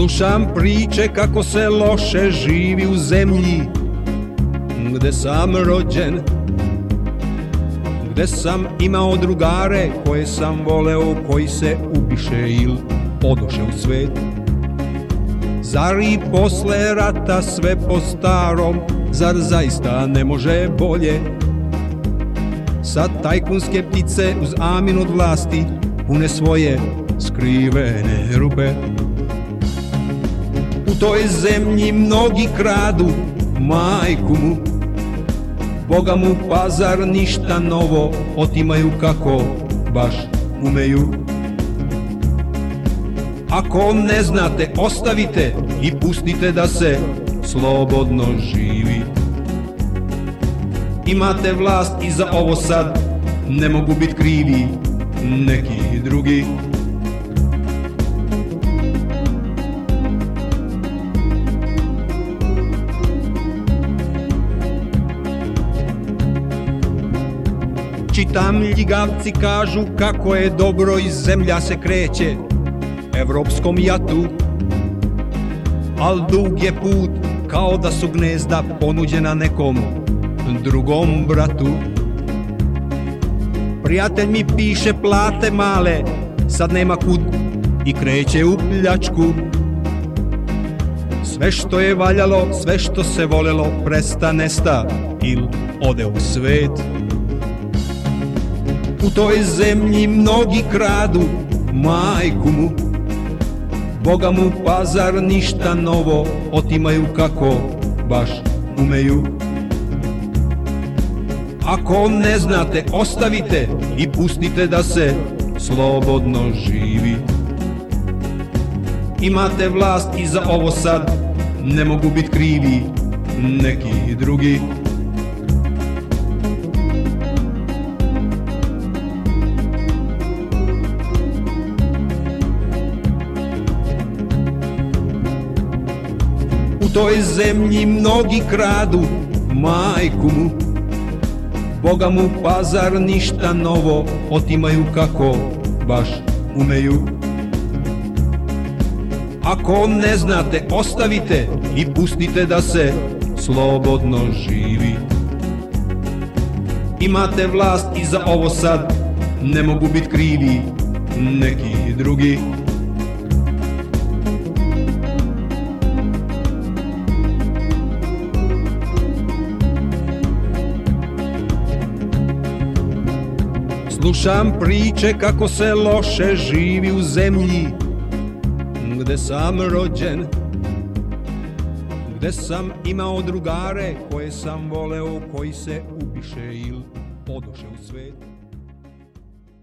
Slušam priče kako se loše živi u zemlji Gde sam rođen Gde sam imao drugare koje sam voleo Koji se ubiše ili odoše u svet. Zar i posle rata sve po starom Zar zaista ne može bolje? Sad tajkunske ptice uz amin od vlasti Pune svoje skrivene rupe U toj zemlji mnogi kradu majku mu Boga mu pazar ništa novo Otimaju kako baš umeju Ako ne znate, ostavite i pustite da se slobodno živi. Imate vlast i za ovo sad ne mogu biti krivi neki drugi. Čitam ljigavci kažu kako je dobro i zemlja se kreće evropskom jatu. Al dug je put kao da su gnezda ponuđena nekom drugom bratu. Prijatelj mi piše plate male, sad nema kud i kreće u pljačku. Sve što je valjalo, sve što se volelo, presta nesta il ode u svet U toj zemlji mnogi kradu majku mu. Boga mu pazar ništa novo otimaju kako baš umeju. Ako ne znate ostavite i pustite da se slobodno živi. Imate vlast i za ovo sad ne mogu biti krivi neki drugi U toj zemlji mnogi kradu majku mu. Boga mu pazar ništa novo otimaju kako baš umeju. Ako ne znate ostavite i pustite da se slobodno živi. Imate vlast i za ovo sad ne mogu biti krivi neki drugi Slušam priče kako se loše živi u zemlji Gde sam rođen Gde sam imao drugare koje sam voleo Koji se upiše ili odoše u svet